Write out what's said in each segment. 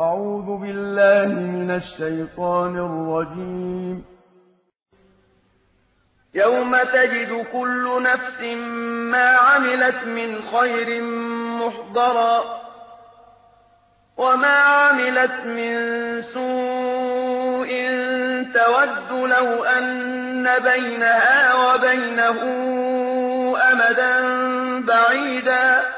أعوذ بالله من الشيطان الرجيم. يوم تجد كل نفس ما عملت من خير محضرا وما عملت من سوء تود لو أن بينها وبينه أمدا بعيدا.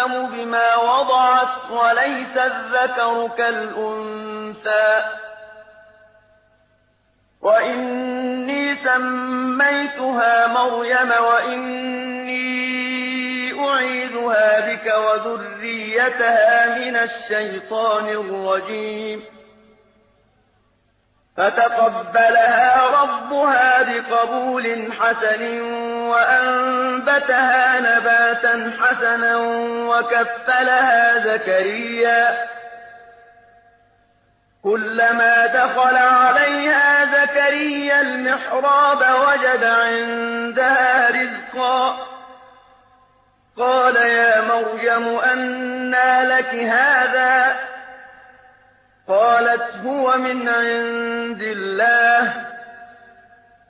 أعلم بما وضعت وليس الذكر كالأنثى. وإني سميتها مريم وإني أعيذها بك وذريتها من الشيطان الرجيم. فتقبلها ربها بقبول حسن وأنبتها نباتا حسنا وكفلها زكريا. كلما دخل عليها زكريا المحراب وجد عندها رزقا. قال يا مريم أنى لك هذا؟ قالت هو من عند الله.